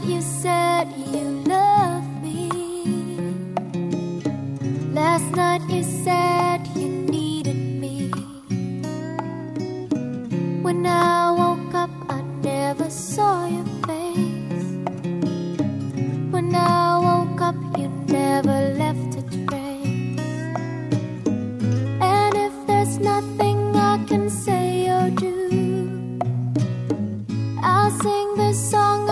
you said you love me. Last night you said you needed me. When I woke up, I never saw your face. When I woke up, you never left a trace. And if there's nothing I can say or do, I'll sing this song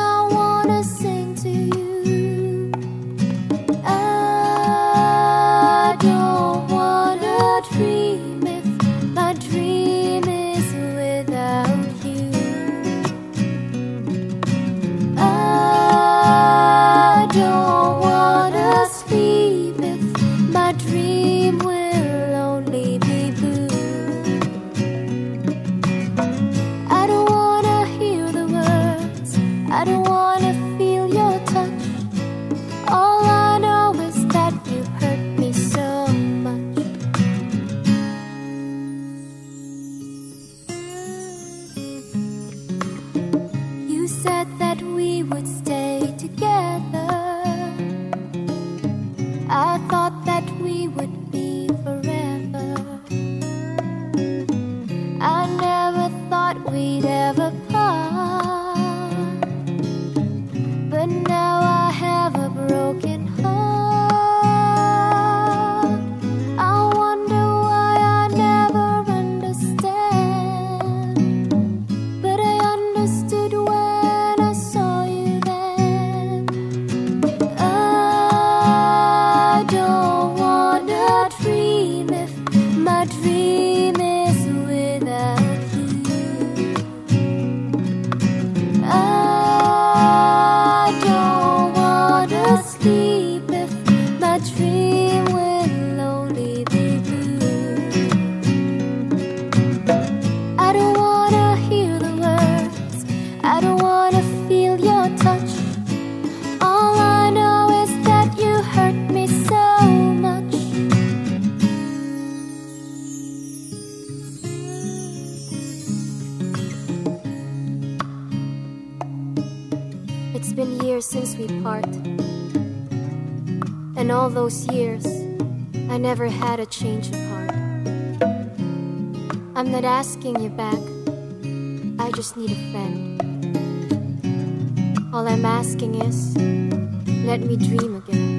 said that we would stay together. I thought that we would be forever. I never thought we'd ever part. Been years since we part. And all those years, I never had a change of heart. I'm not asking you back, I just need a friend. All I'm asking is, let me dream again.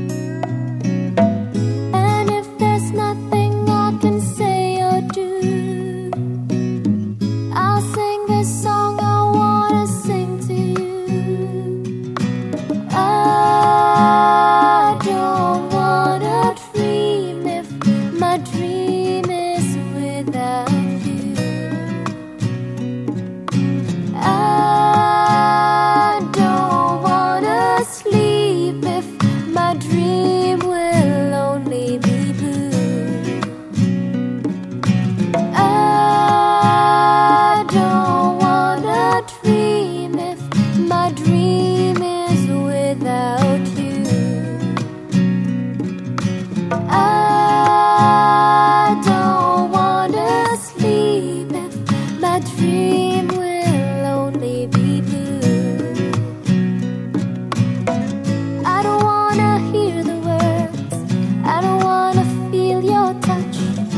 Sleep if my dream will only be blue. I don't wanna dream if my dream is without you. I don't wanna sleep if my dream touch.